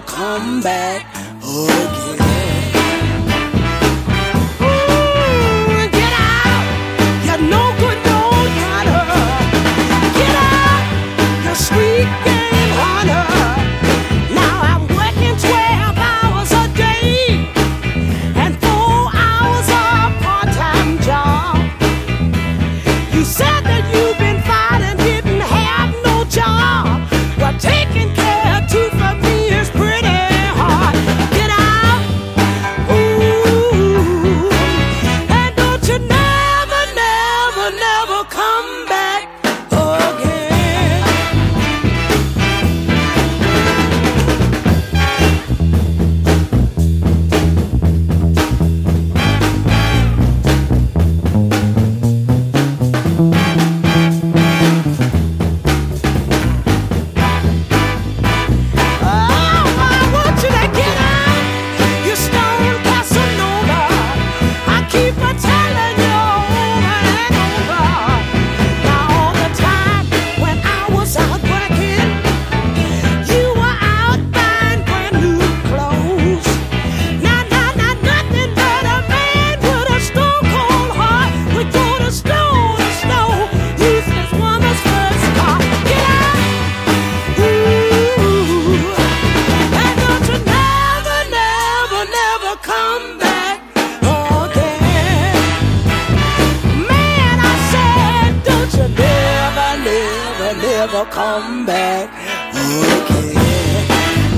come back again. never come back again.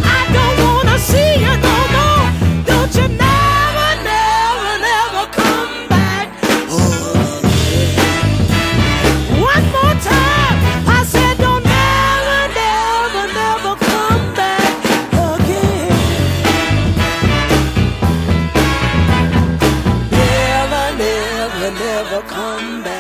I don't wanna see you no more. Don't you never, never, never come back again. One more time, I said don't never, never, never come back again. Never, never, never come back.